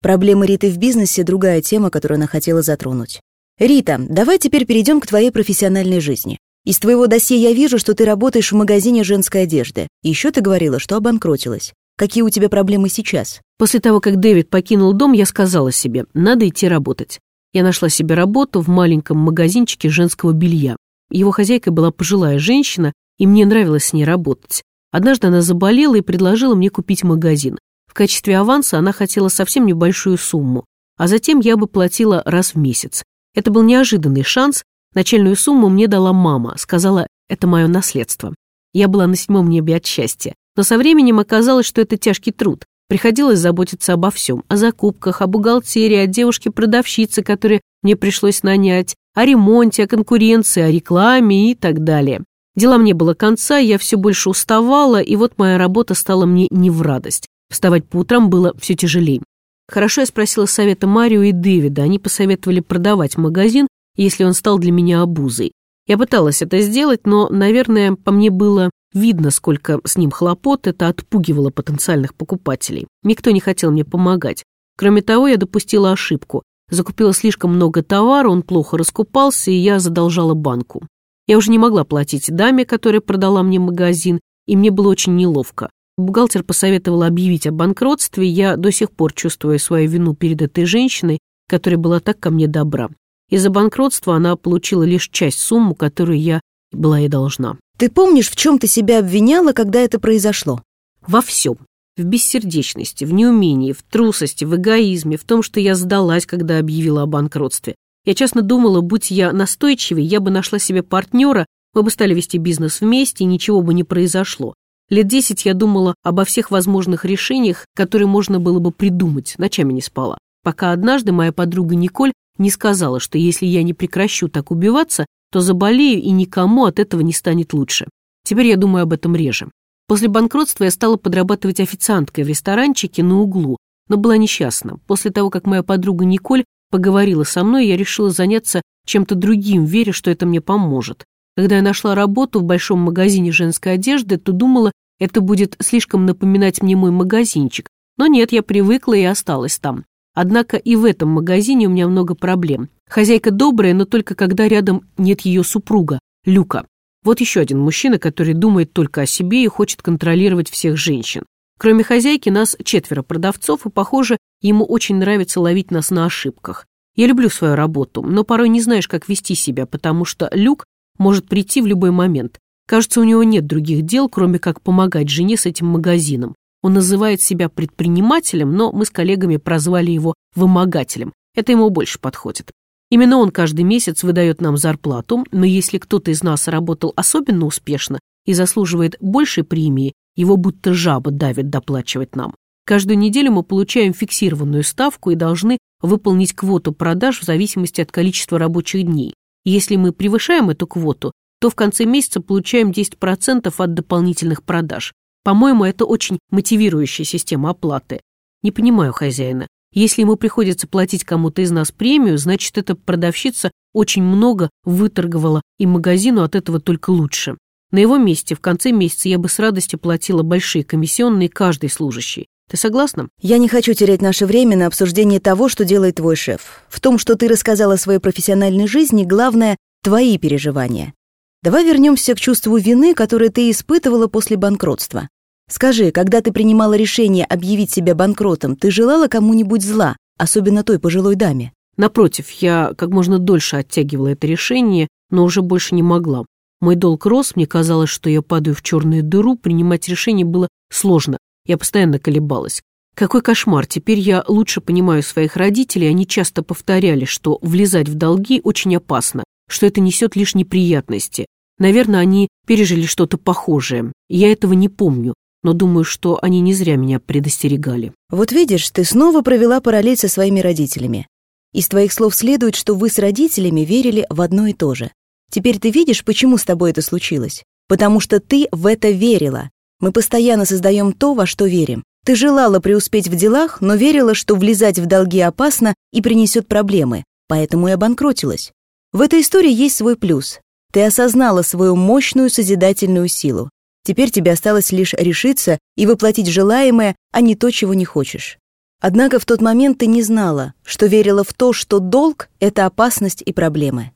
Проблемы Риты в бизнесе — другая тема, которую она хотела затронуть. Рита, давай теперь перейдем к твоей профессиональной жизни. Из твоего досье я вижу, что ты работаешь в магазине женской одежды. Еще ты говорила, что обанкротилась. Какие у тебя проблемы сейчас? После того, как Дэвид покинул дом, я сказала себе, надо идти работать. Я нашла себе работу в маленьком магазинчике женского белья. Его хозяйкой была пожилая женщина, и мне нравилось с ней работать. Однажды она заболела и предложила мне купить магазин. Качестве аванса она хотела совсем небольшую сумму, а затем я бы платила раз в месяц. Это был неожиданный шанс. Начальную сумму мне дала мама, сказала, это мое наследство. Я была на седьмом небе от счастья. Но со временем оказалось, что это тяжкий труд. Приходилось заботиться обо всем. О закупках, о бухгалтерии, о девушке-продавщице, которую мне пришлось нанять, о ремонте, о конкуренции, о рекламе и так далее. Делам не было конца, я все больше уставала, и вот моя работа стала мне не в радость. Вставать по утрам было все тяжелее. Хорошо я спросила совета Марио и Дэвида. Они посоветовали продавать магазин, если он стал для меня обузой. Я пыталась это сделать, но, наверное, по мне было видно, сколько с ним хлопот, это отпугивало потенциальных покупателей. Никто не хотел мне помогать. Кроме того, я допустила ошибку. Закупила слишком много товара, он плохо раскупался, и я задолжала банку. Я уже не могла платить даме, которая продала мне магазин, и мне было очень неловко. Бухгалтер посоветовал объявить о банкротстве, я до сих пор чувствую свою вину перед этой женщиной, которая была так ко мне добра. Из-за банкротства она получила лишь часть суммы, которую я была ей должна. Ты помнишь, в чем ты себя обвиняла, когда это произошло? Во всем. В бессердечности, в неумении, в трусости, в эгоизме, в том, что я сдалась, когда объявила о банкротстве. Я честно думала, будь я настойчивей, я бы нашла себе партнера, мы бы стали вести бизнес вместе, и ничего бы не произошло. Лет десять я думала обо всех возможных решениях, которые можно было бы придумать, ночами не спала. Пока однажды моя подруга Николь не сказала, что если я не прекращу так убиваться, то заболею и никому от этого не станет лучше. Теперь я думаю об этом реже. После банкротства я стала подрабатывать официанткой в ресторанчике на углу, но была несчастна. После того, как моя подруга Николь поговорила со мной, я решила заняться чем-то другим, веря, что это мне поможет. Когда я нашла работу в большом магазине женской одежды, то думала, это будет слишком напоминать мне мой магазинчик. Но нет, я привыкла и осталась там. Однако и в этом магазине у меня много проблем. Хозяйка добрая, но только когда рядом нет ее супруга, Люка. Вот еще один мужчина, который думает только о себе и хочет контролировать всех женщин. Кроме хозяйки, нас четверо продавцов, и, похоже, ему очень нравится ловить нас на ошибках. Я люблю свою работу, но порой не знаешь, как вести себя, потому что Люк может прийти в любой момент. Кажется, у него нет других дел, кроме как помогать жене с этим магазином. Он называет себя предпринимателем, но мы с коллегами прозвали его вымогателем. Это ему больше подходит. Именно он каждый месяц выдает нам зарплату, но если кто-то из нас работал особенно успешно и заслуживает большей премии, его будто жаба давит доплачивать нам. Каждую неделю мы получаем фиксированную ставку и должны выполнить квоту продаж в зависимости от количества рабочих дней. Если мы превышаем эту квоту, то в конце месяца получаем 10% от дополнительных продаж. По-моему, это очень мотивирующая система оплаты. Не понимаю хозяина. Если ему приходится платить кому-то из нас премию, значит, эта продавщица очень много выторговала, и магазину от этого только лучше. На его месте в конце месяца я бы с радостью платила большие комиссионные каждой служащей. Ты согласна? Я не хочу терять наше время на обсуждение того, что делает твой шеф. В том, что ты рассказала о своей профессиональной жизни, главное — твои переживания. Давай вернемся к чувству вины, которое ты испытывала после банкротства. Скажи, когда ты принимала решение объявить себя банкротом, ты желала кому-нибудь зла, особенно той пожилой даме? Напротив, я как можно дольше оттягивала это решение, но уже больше не могла. Мой долг рос, мне казалось, что я падаю в черную дыру, принимать решение было сложно. Я постоянно колебалась. Какой кошмар, теперь я лучше понимаю своих родителей, они часто повторяли, что влезать в долги очень опасно, что это несет лишь неприятности. Наверное, они пережили что-то похожее. Я этого не помню, но думаю, что они не зря меня предостерегали. Вот видишь, ты снова провела параллель со своими родителями. Из твоих слов следует, что вы с родителями верили в одно и то же. Теперь ты видишь, почему с тобой это случилось? Потому что ты в это верила. Мы постоянно создаем то, во что верим. Ты желала преуспеть в делах, но верила, что влезать в долги опасно и принесет проблемы, поэтому и обанкротилась. В этой истории есть свой плюс. Ты осознала свою мощную созидательную силу. Теперь тебе осталось лишь решиться и воплотить желаемое, а не то, чего не хочешь. Однако в тот момент ты не знала, что верила в то, что долг — это опасность и проблемы.